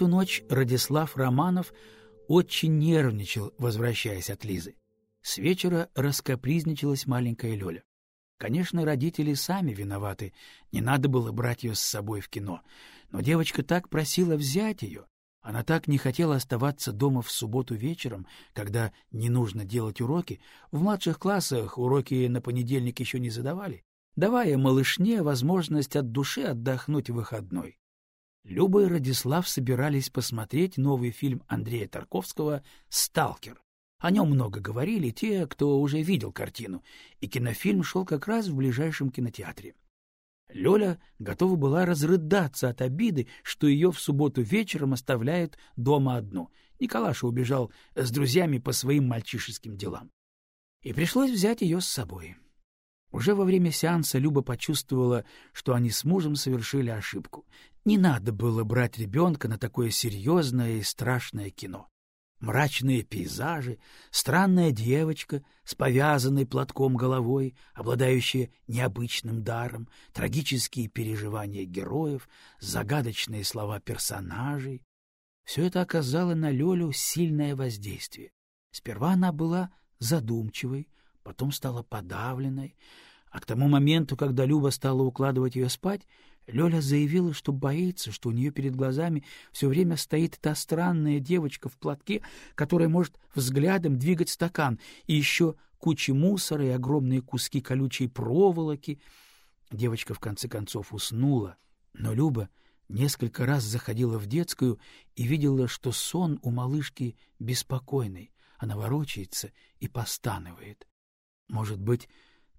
Эту ночь Радислав Романов очень нервничал, возвращаясь от Лизы. С вечера раскопризничалась маленькая Лёля. Конечно, родители сами виноваты, не надо было брать ее с собой в кино. Но девочка так просила взять ее. Она так не хотела оставаться дома в субботу вечером, когда не нужно делать уроки. В младших классах уроки на понедельник еще не задавали, давая малышне возможность от души отдохнуть в выходной. Люба и Радислав собирались посмотреть новый фильм Андрея Тарковского «Сталкер». О нем много говорили те, кто уже видел картину, и кинофильм шел как раз в ближайшем кинотеатре. Лёля готова была разрыдаться от обиды, что ее в субботу вечером оставляют дома одну. Николаша убежал с друзьями по своим мальчишеским делам. И пришлось взять ее с собой. Уже во время сеанса Люба почувствовала, что они с мужем совершили ошибку. Не надо было брать ребенка на такое серьезное и страшное кино мрачные пейзажи, странная девочка с повязанной платком головой, обладающая необычным даром, трагические переживания героев, загадочные слова персонажей. Все это оказало на Лёлю сильное воздействие. Сперва она была задумчивой, потом стала подавленной, а к тому моменту, когда Люба стала укладывать ее спать, Лёля заявила, что боится, что у нее перед глазами все время стоит та странная девочка в платке, которая может взглядом двигать стакан, и еще куча мусора и огромные куски колючей проволоки. Девочка в конце концов уснула, но Люба несколько раз заходила в детскую и видела, что сон у малышки беспокойный, она ворочается и постанывает. Может быть,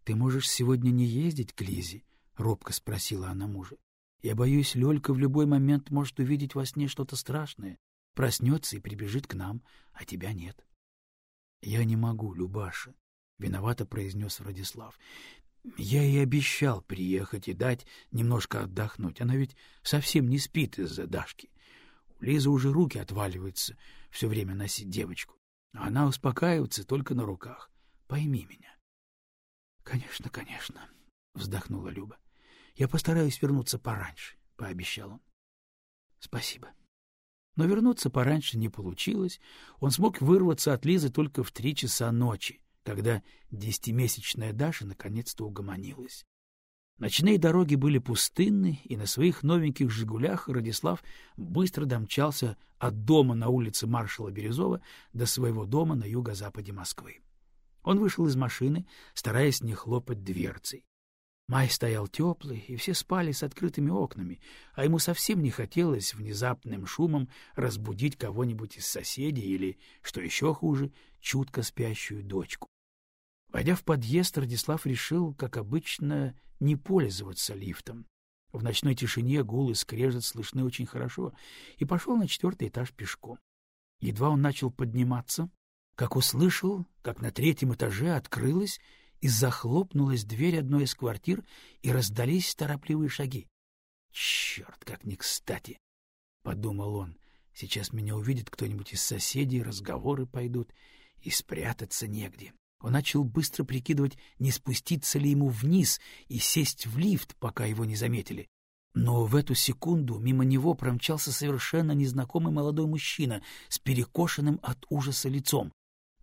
ты можешь сегодня не ездить к Лизе? — робко спросила она мужа. — Я боюсь, Лёлька в любой момент может увидеть во сне что-то страшное, проснется и прибежит к нам, а тебя нет. — Я не могу, Любаша, — виновато произнес Владислав. — Я ей обещал приехать и дать немножко отдохнуть. Она ведь совсем не спит из-за Дашки. У Лизы уже руки отваливаются все время носить девочку. А она успокаивается только на руках. Пойми меня. — Конечно, конечно, — вздохнула Люба. — Я постараюсь вернуться пораньше, — пообещал он. — Спасибо. Но вернуться пораньше не получилось. Он смог вырваться от Лизы только в три часа ночи, когда десятимесячная Даша наконец-то угомонилась. Ночные дороги были пустынны, и на своих новеньких «Жигулях» Радислав быстро домчался от дома на улице маршала Березова до своего дома на юго-западе Москвы. Он вышел из машины, стараясь не хлопать дверцей. Май стоял теплый, и все спали с открытыми окнами, а ему совсем не хотелось внезапным шумом разбудить кого-нибудь из соседей или, что еще хуже, чутко спящую дочку. Войдя в подъезд, Радислав решил, как обычно, не пользоваться лифтом. В ночной тишине гул и скрежет слышны очень хорошо, и пошел на четвертый этаж пешком. Едва он начал подниматься, как услышал, как на третьем этаже открылась и захлопнулась дверь одной из квартир, и раздались торопливые шаги. «Черт, как не кстати!» — подумал он. «Сейчас меня увидит кто-нибудь из соседей, разговоры пойдут, и спрятаться негде». Он начал быстро прикидывать, не спуститься ли ему вниз и сесть в лифт, пока его не заметили. Но в эту секунду мимо него промчался совершенно незнакомый молодой мужчина с перекошенным от ужаса лицом.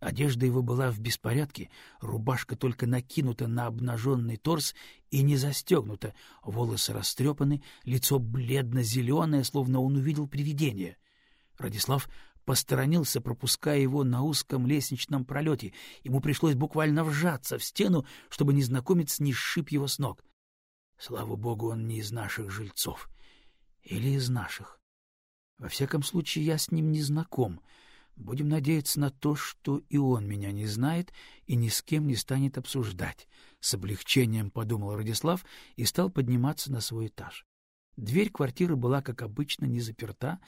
Одежда его была в беспорядке, рубашка только накинута на обнаженный торс и не застегнута, волосы растрепаны, лицо бледно-зеленое, словно он увидел привидение. Радислав посторонился, пропуская его на узком лестничном пролете. Ему пришлось буквально вжаться в стену, чтобы незнакомец не сшиб его с ног. Слава богу, он не из наших жильцов. Или из наших. Во всяком случае, я с ним не знаком — Будем надеяться на то, что и он меня не знает и ни с кем не станет обсуждать. С облегчением подумал Радислав и стал подниматься на свой этаж. Дверь квартиры была, как обычно, не заперта.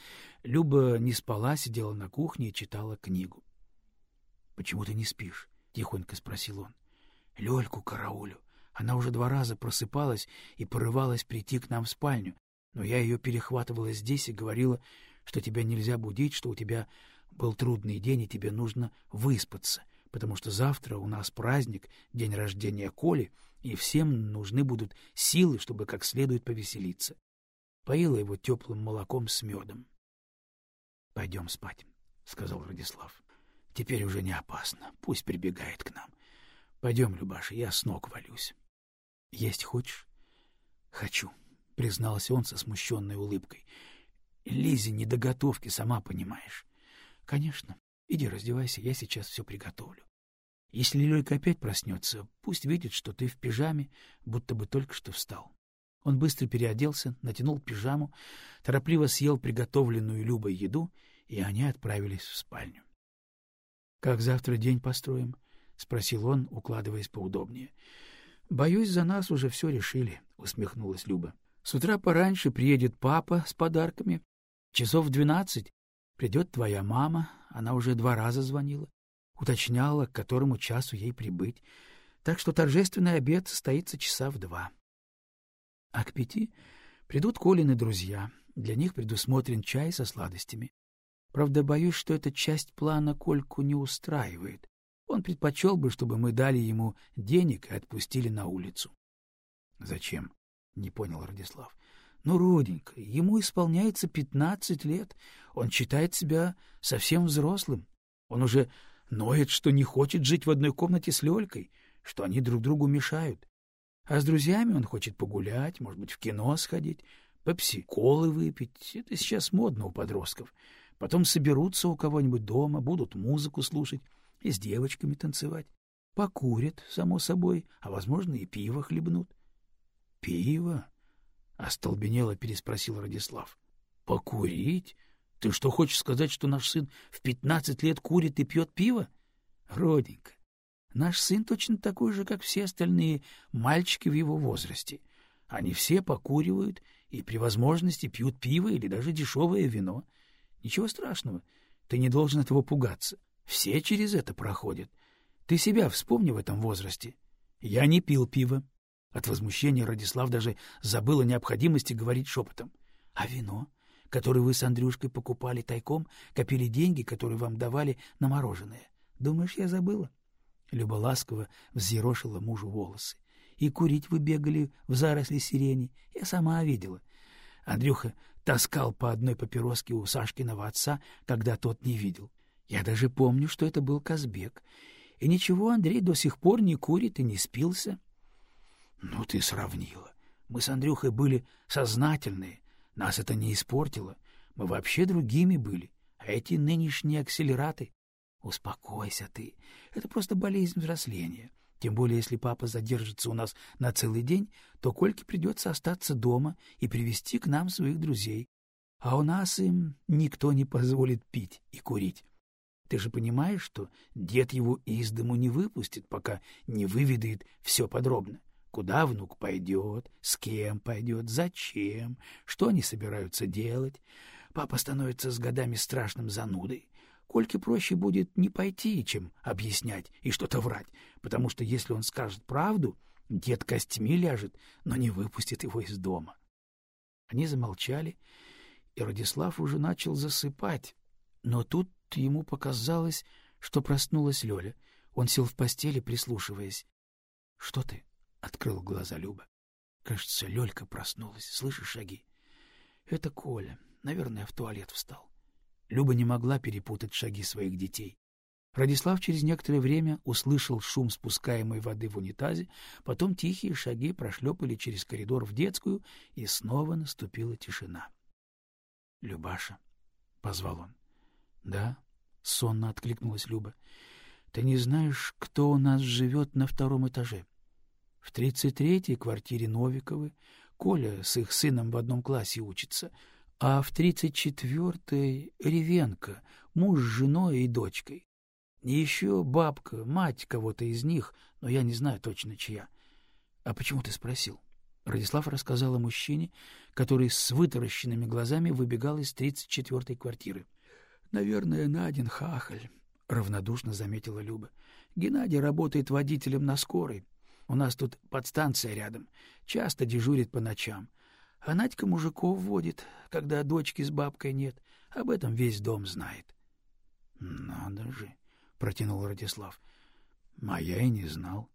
Люба не спала, сидела на кухне и читала книгу. — Почему ты не спишь? — тихонько спросил он. — Лёльку караулю. Она уже два раза просыпалась и порывалась прийти к нам в спальню, но я ее перехватывала здесь и говорила, что тебя нельзя будить, что у тебя был трудный день, и тебе нужно выспаться, потому что завтра у нас праздник, день рождения Коли, и всем нужны будут силы, чтобы как следует повеселиться. Поила его теплым молоком с медом. Пойдем спать, — сказал Радислав. — Теперь уже не опасно. Пусть прибегает к нам. Пойдем, Любаша, я с ног валюсь. — Есть хочешь? — Хочу, — признался он со смущенной улыбкой. — Лизе не до готовки, сама понимаешь. — Конечно. Иди раздевайся, я сейчас все приготовлю. Если Лёлька опять проснется, пусть видит, что ты в пижаме, будто бы только что встал. Он быстро переоделся, натянул пижаму, торопливо съел приготовленную Любой еду, и они отправились в спальню. — Как завтра день построим? — спросил он, укладываясь поудобнее. — Боюсь, за нас уже все решили, — усмехнулась Люба. — С утра пораньше приедет папа с подарками. Часов в двенадцать придет твоя мама, она уже два раза звонила, уточняла, к которому часу ей прибыть, так что торжественный обед состоится часа в два. А к пяти придут Колины друзья, для них предусмотрен чай со сладостями. Правда, боюсь, что эта часть плана Кольку не устраивает. Он предпочел бы, чтобы мы дали ему денег и отпустили на улицу. — Зачем? — не понял Радислав. — Ну, роденька, ему исполняется пятнадцать лет. Он считает себя совсем взрослым. Он уже ноет, что не хочет жить в одной комнате с Лёлькой, что они друг другу мешают. А с друзьями он хочет погулять, может быть, в кино сходить, пепси-колы выпить. Это сейчас модно у подростков. Потом соберутся у кого-нибудь дома, будут музыку слушать и с девочками танцевать. Покурят, само собой, а, возможно, и пиво хлебнут. — Пиво? — остолбенело переспросил Радислав. — Покурить? Ты что, хочешь сказать, что наш сын в пятнадцать лет курит и пьет пиво? Роденька, наш сын точно такой же, как все остальные мальчики в его возрасте. Они все покуривают и при возможности пьют пиво или даже дешевое вино. Ничего страшного, ты не должен этого пугаться. Все через это проходят. Ты себя вспомни в этом возрасте. Я не пил пиво. От возмущения Радислав даже забыл о необходимости говорить шепотом. А вино? который вы с Андрюшкой покупали тайком, копили деньги, которые вам давали на мороженое. Думаешь, я забыла? Люба ласково взъерошила мужу волосы. И курить вы бегали в заросли сирени. Я сама видела. Андрюха таскал по одной папироске у Сашкиного отца, когда тот не видел. Я даже помню, что это был Казбек. И ничего, Андрей до сих пор не курит и не спился. — Ну ты сравнила. Мы с Андрюхой были сознательные, нас это не испортило. Мы вообще другими были. А эти нынешние акселераты... Успокойся ты. Это просто болезнь взросления. Тем более, если папа задержится у нас на целый день, то Кольке придется остаться дома и привести к нам своих друзей. А у нас им никто не позволит пить и курить. Ты же понимаешь, что дед его из дому не выпустит, пока не выведает все подробно. Куда внук пойдет, с кем пойдет, зачем, что они собираются делать. Папа становится с годами страшным занудой. Кольке проще будет не пойти, чем объяснять и что-то врать, потому что если он скажет правду, дед костями ляжет, но не выпустит его из дома. Они замолчали, и Радислав уже начал засыпать, но тут ему показалось, что проснулась Лёля. Он сел в постели, прислушиваясь. — Что ты? — открыл глаза Люба. Кажется, Лёлька проснулась. Слышишь шаги? Это Коля. Наверное, в туалет встал. Люба не могла перепутать шаги своих детей. Радислав через некоторое время услышал шум спускаемой воды в унитазе, потом тихие шаги прошлепали через коридор в детскую, и снова наступила тишина. — Любаша, — позвал он. — Да, — сонно откликнулась Люба. — Ты не знаешь, кто у нас живет на втором этаже? В тридцать третьей квартире Новиковы Коля с их сыном в одном классе учится, а в тридцать четвертой Ревенко, муж с женой и дочкой. И еще бабка, мать кого-то из них, но я не знаю точно чья. А почему ты спросил? Радислав рассказал о мужчине, который с вытаращенными глазами выбегал из тридцать четвертой квартиры. — Наверное, Надин хахаль, — равнодушно заметила Люба. — Геннадий работает водителем на скорой. У нас тут подстанция рядом. Часто дежурит по ночам. А Надька мужиков водит, когда дочки с бабкой нет. Об этом весь дом знает. — Надо же, — протянул Радислав. — А я и не знал.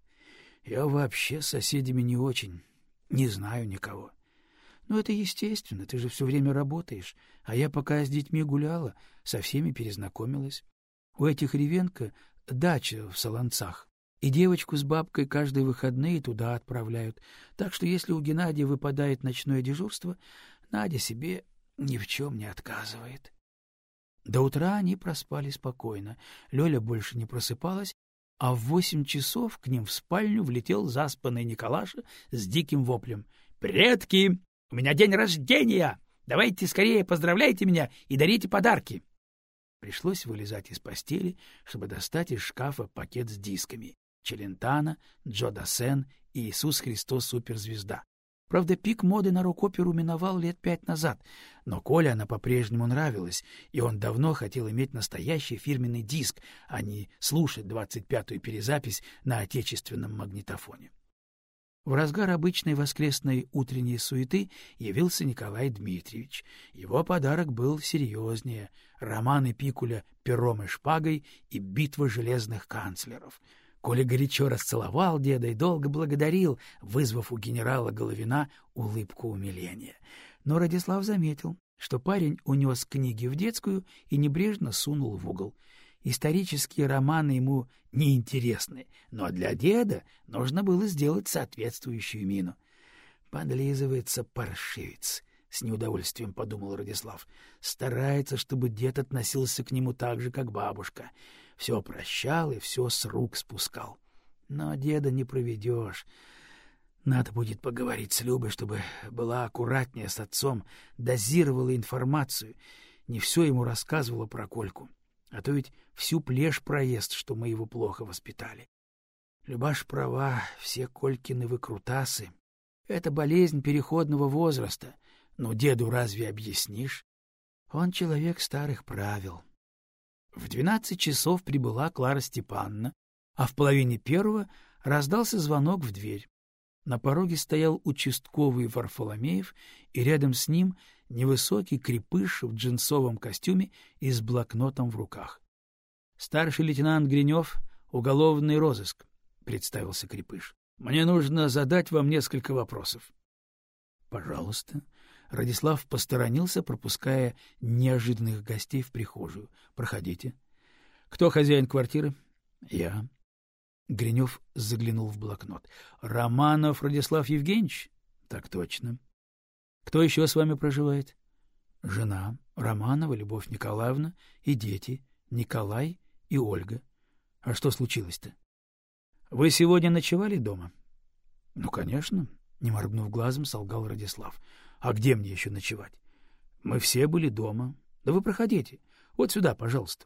Я вообще с соседями не очень. Не знаю никого. Ну, это естественно, ты же все время работаешь. А я пока с детьми гуляла, со всеми перезнакомилась. У этих Ревенко дача в Солонцах. И девочку с бабкой каждые выходные туда отправляют. Так что если у Геннадия выпадает ночное дежурство, Надя себе ни в чем не отказывает. До утра они проспали спокойно. Лёля больше не просыпалась, а в восемь часов к ним в спальню влетел заспанный Николаша с диким воплем. «Предки! У меня день рождения! Давайте скорее поздравляйте меня и дарите подарки!» Пришлось вылезать из постели, чтобы достать из шкафа пакет с дисками. Челентано, Джо Дассен и Иисус Христос Суперзвезда. Правда, пик моды на рок-оперу миновал лет пять назад, но Коле она по-прежнему нравилась, и он давно хотел иметь настоящий фирменный диск, а не слушать двадцать пятую перезапись на отечественном магнитофоне. В разгар обычной воскресной утренней суеты явился Николай Дмитриевич. Его подарок был серьезнее — романы Пикуля «Пером и шпагой» и «Битва железных канцлеров». Коля горячо расцеловал деда и долго благодарил, вызвав у генерала Головина улыбку умиления. Но Радислав заметил, что парень унес книги в детскую и небрежно сунул в угол. Исторические романы ему неинтересны, но для деда нужно было сделать соответствующую мину. «Подлизывается паршивец», — с неудовольствием подумал Радислав. «Старается, чтобы дед относился к нему так же, как бабушка» все прощал и все с рук спускал. Но деда не проведешь. Надо будет поговорить с Любой, чтобы была аккуратнее с отцом, дозировала информацию, не все ему рассказывала про Кольку. А то ведь всю плешь проезд, что мы его плохо воспитали. Любаш права, все Колькины выкрутасы. Это болезнь переходного возраста. Но деду разве объяснишь? Он человек старых правил. В двенадцать часов прибыла Клара Степановна, а в половине первого раздался звонок в дверь. На пороге стоял участковый Варфоломеев, и рядом с ним невысокий крепыш в джинсовом костюме и с блокнотом в руках. — Старший лейтенант Гринев, уголовный розыск, — представился крепыш. — Мне нужно задать вам несколько вопросов. — Пожалуйста, Радислав посторонился, пропуская неожиданных гостей в прихожую. — Проходите. — Кто хозяин квартиры? — Я. Гринев заглянул в блокнот. — Романов Радислав Евгеньевич? — Так точно. — Кто еще с вами проживает? — Жена Романова Любовь Николаевна и дети Николай и Ольга. — А что случилось-то? — Вы сегодня ночевали дома? — Ну, конечно, — не моргнув глазом, солгал Радислав. А где мне еще ночевать? Мы все были дома. Да вы проходите. Вот сюда, пожалуйста.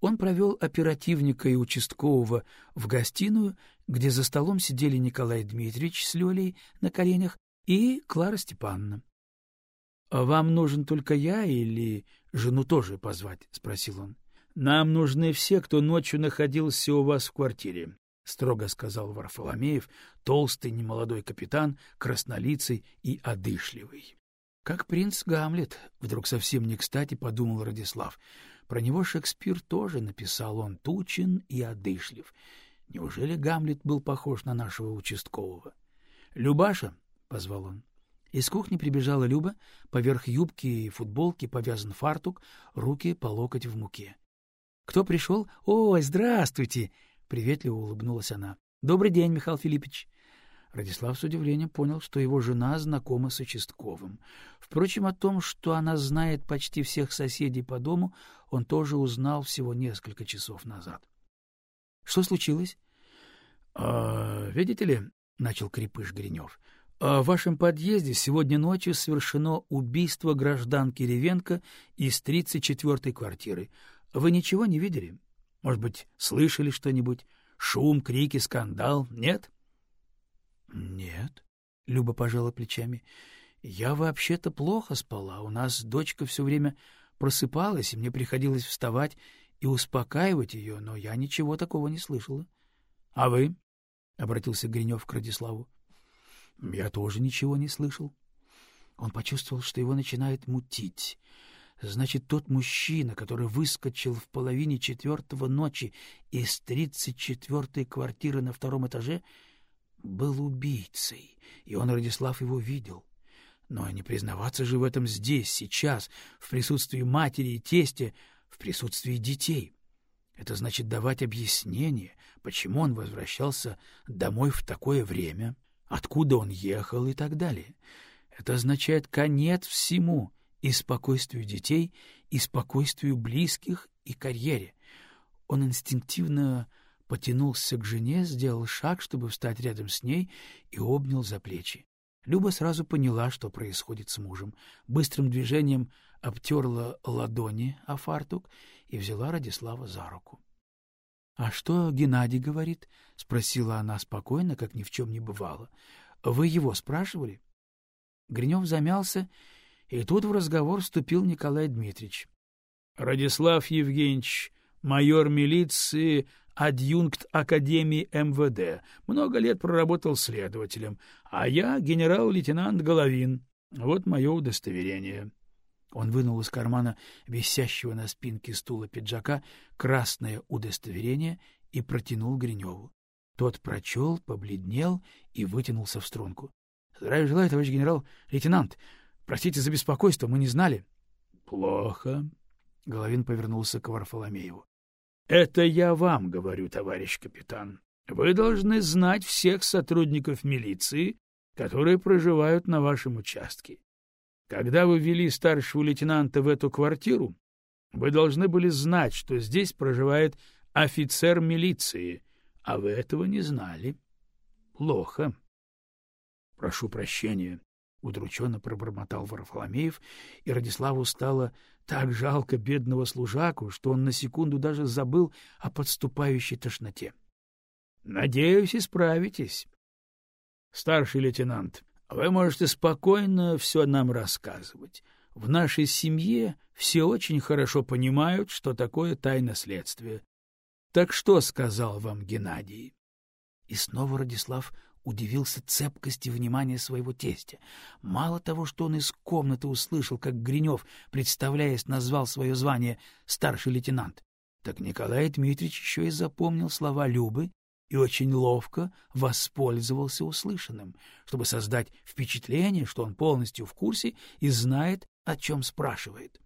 Он провел оперативника и участкового в гостиную, где за столом сидели Николай Дмитриевич с Лёлей на коленях и Клара Степановна. — А вам нужен только я или жену тоже позвать? — спросил он. — Нам нужны все, кто ночью находился у вас в квартире, — строго сказал Варфоломеев, толстый немолодой капитан, краснолицый и одышливый. Как принц Гамлет, вдруг совсем не кстати подумал Радислав. Про него Шекспир тоже написал, он тучен и одышлив. Неужели Гамлет был похож на нашего участкового? — Любаша, — позвал он. Из кухни прибежала Люба, поверх юбки и футболки повязан фартук, руки по локоть в муке. — Кто пришел? — Ой, здравствуйте! — приветливо улыбнулась она. — Добрый день, Михаил Филиппович. Радислав с удивлением понял, что его жена знакома с участковым. Впрочем, о том, что она знает почти всех соседей по дому, он тоже узнал всего несколько часов назад. — Что случилось? «А, — Видите ли, — начал крепыш Гринев, — в вашем подъезде сегодня ночью совершено убийство гражданки Ревенко из 34-й квартиры. Вы ничего не видели? Может быть, слышали что-нибудь? Шум, крики, скандал? Нет? —— Нет, — Люба пожала плечами. — Я вообще-то плохо спала. У нас дочка все время просыпалась, и мне приходилось вставать и успокаивать ее, но я ничего такого не слышала. — А вы? — обратился Гринев к Радиславу. — Я тоже ничего не слышал. Он почувствовал, что его начинает мутить. Значит, тот мужчина, который выскочил в половине четвертого ночи из тридцать четвертой квартиры на втором этаже — был убийцей, и он, Радислав, его видел. Но не признаваться же в этом здесь, сейчас, в присутствии матери и тестя, в присутствии детей. Это значит давать объяснение, почему он возвращался домой в такое время, откуда он ехал и так далее. Это означает конец всему и спокойствию детей, и спокойствию близких, и карьере. Он инстинктивно потянулся к жене, сделал шаг, чтобы встать рядом с ней, и обнял за плечи. Люба сразу поняла, что происходит с мужем. Быстрым движением обтерла ладони о фартук и взяла Радислава за руку. — А что Геннадий говорит? — спросила она спокойно, как ни в чем не бывало. — Вы его спрашивали? Гринев замялся, и тут в разговор вступил Николай Дмитриевич. — Радислав Евгеньевич, майор милиции адъюнкт Академии МВД, много лет проработал следователем, а я генерал-лейтенант Головин. Вот мое удостоверение. Он вынул из кармана висящего на спинке стула пиджака красное удостоверение и протянул Гриневу. Тот прочел, побледнел и вытянулся в струнку. — Здравия желаю, товарищ генерал-лейтенант. Простите за беспокойство, мы не знали. — Плохо. Головин повернулся к Варфоломееву. Это я вам говорю, товарищ капитан. Вы должны знать всех сотрудников милиции, которые проживают на вашем участке. Когда вы ввели старшего лейтенанта в эту квартиру, вы должны были знать, что здесь проживает офицер милиции, а вы этого не знали. Плохо. Прошу прощения, — удрученно пробормотал Варфоломеев, и Радиславу стало так жалко бедного служаку, что он на секунду даже забыл о подступающей тошноте. — Надеюсь, исправитесь. — Старший лейтенант, вы можете спокойно все нам рассказывать. В нашей семье все очень хорошо понимают, что такое тайна следствия. Так что сказал вам Геннадий? И снова Радислав удивился цепкости внимания своего тестя. Мало того, что он из комнаты услышал, как Гринев, представляясь, назвал свое звание старший лейтенант, так Николай Дмитриевич еще и запомнил слова Любы и очень ловко воспользовался услышанным, чтобы создать впечатление, что он полностью в курсе и знает, о чем спрашивает.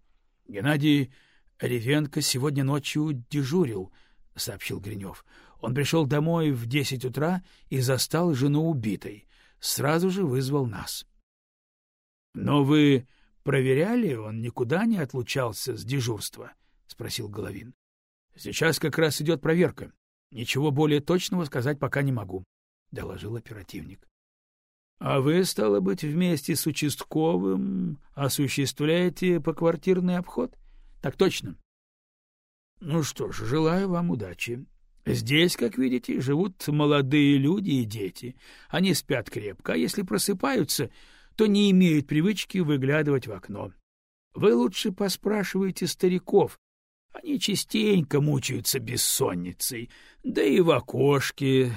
— Геннадий Ревенко сегодня ночью дежурил, — сообщил Гринев. Он пришел домой в десять утра и застал жену убитой. Сразу же вызвал нас. — Но вы проверяли, он никуда не отлучался с дежурства? — спросил Головин. — Сейчас как раз идет проверка. Ничего более точного сказать пока не могу, — доложил оперативник. — А вы, стало быть, вместе с участковым осуществляете поквартирный обход? — Так точно. — Ну что ж, желаю вам удачи. Здесь, как видите, живут молодые люди и дети. Они спят крепко, а если просыпаются, то не имеют привычки выглядывать в окно. Вы лучше поспрашивайте стариков. Они частенько мучаются бессонницей, да и в окошке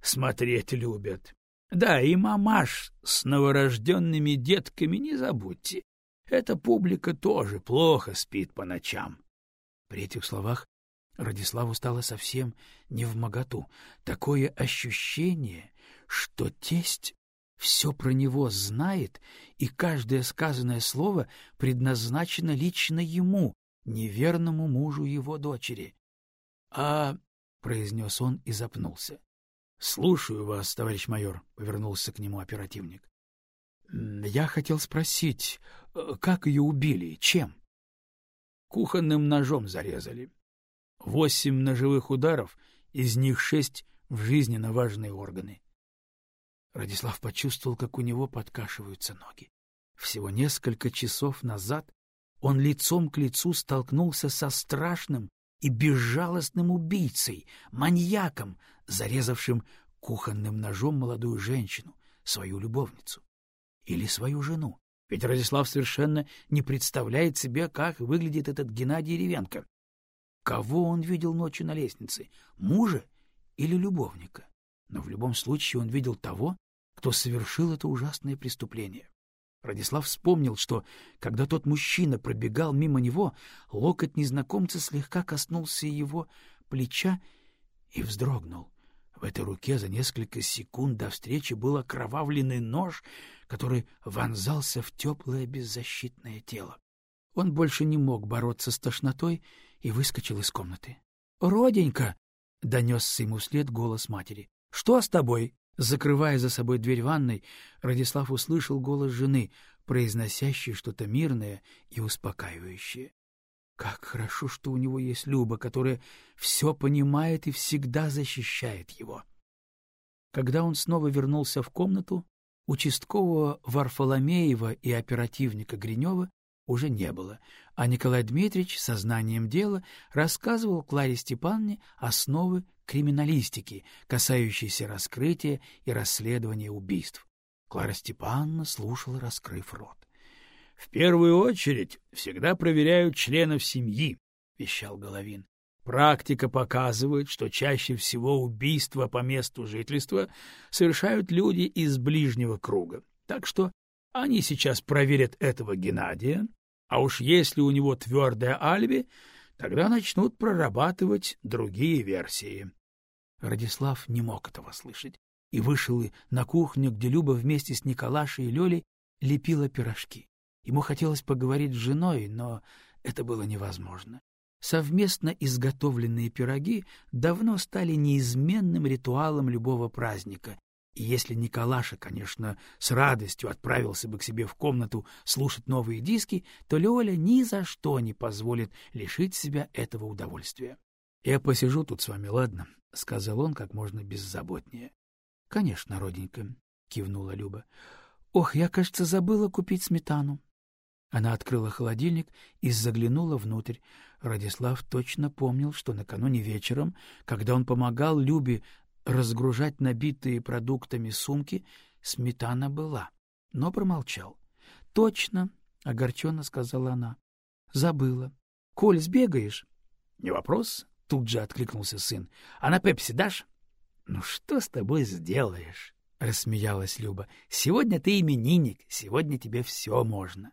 смотреть любят. Да, и мамаш с новорожденными детками не забудьте. Эта публика тоже плохо спит по ночам. При этих словах Радиславу стало совсем не в моготу. Такое ощущение, что тесть все про него знает, и каждое сказанное слово предназначено лично ему, неверному мужу его дочери. — А... — произнес он и запнулся. — Слушаю вас, товарищ майор, — повернулся к нему оперативник. — Я хотел спросить, э, как ее убили, чем? — Кухонным ножом зарезали. Восемь ножевых ударов, из них шесть в жизненно важные органы. Радислав почувствовал, как у него подкашиваются ноги. Всего несколько часов назад он лицом к лицу столкнулся со страшным и безжалостным убийцей, маньяком, зарезавшим кухонным ножом молодую женщину, свою любовницу или свою жену. Ведь Радислав совершенно не представляет себе, как выглядит этот Геннадий Ревенко. Кого он видел ночью на лестнице, мужа или любовника? Но в любом случае он видел того, кто совершил это ужасное преступление. Радислав вспомнил, что, когда тот мужчина пробегал мимо него, локоть незнакомца слегка коснулся его плеча и вздрогнул. В этой руке за несколько секунд до встречи был окровавленный нож, который вонзался в теплое беззащитное тело. Он больше не мог бороться с тошнотой и выскочил из комнаты. — Роденька! — донесся ему вслед голос матери. — Что с тобой? Закрывая за собой дверь ванной, Радислав услышал голос жены, произносящий что-то мирное и успокаивающее. Как хорошо, что у него есть Люба, которая все понимает и всегда защищает его. Когда он снова вернулся в комнату, участкового Варфоломеева и оперативника Гринева уже не было, а Николай Дмитриевич сознанием дела рассказывал Кларе Степановне основы криминалистики, касающиеся раскрытия и расследования убийств. Клара Степановна слушала, раскрыв рот. — В первую очередь всегда проверяют членов семьи, — вещал Головин. Практика показывает, что чаще всего убийства по месту жительства совершают люди из ближнего круга. Так что они сейчас проверят этого Геннадия, а уж если у него твердое алиби, тогда начнут прорабатывать другие версии. Радислав не мог этого слышать и вышел на кухню, где Люба вместе с Николашей и Лёлей лепила пирожки. Ему хотелось поговорить с женой, но это было невозможно. Совместно изготовленные пироги давно стали неизменным ритуалом любого праздника, и если Николаша, конечно, с радостью отправился бы к себе в комнату слушать новые диски, то Лёля ни за что не позволит лишить себя этого удовольствия. — Я посижу тут с вами, ладно? — сказал он как можно беззаботнее. — Конечно, роденька, — кивнула Люба. — Ох, я, кажется, забыла купить сметану. Она открыла холодильник и заглянула внутрь. Радислав точно помнил, что накануне вечером, когда он помогал Любе разгружать набитые продуктами сумки, сметана была, но промолчал. — Точно, — огорченно сказала она. — Забыла. — Коль, сбегаешь? — Не вопрос, — тут же откликнулся сын. — А на пепси дашь? — Ну что с тобой сделаешь? — рассмеялась Люба. — Сегодня ты именинник, сегодня тебе все можно.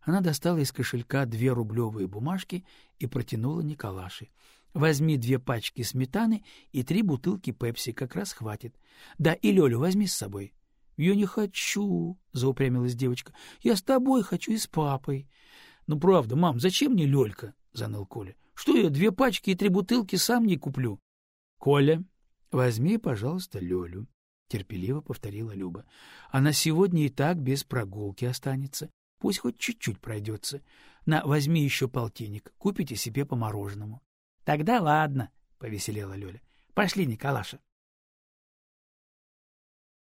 Она достала из кошелька две рублевые бумажки и протянула Николаше. — Возьми две пачки сметаны и три бутылки пепси, как раз хватит. Да, и Лёлю возьми с собой. — Я не хочу, — заупрямилась девочка. — Я с тобой хочу и с папой. — Ну, правда, мам, зачем мне Лёлька? — заныл Коля. — Что я две пачки и три бутылки сам не куплю? — Коля, возьми, пожалуйста, Лёлю, — терпеливо повторила Люба. — Она сегодня и так без прогулки останется. Пусть хоть чуть-чуть пройдется. На, возьми еще полтинник, купите себе по мороженому. — Тогда ладно, — повеселела Лёля. — Пошли, Николаша.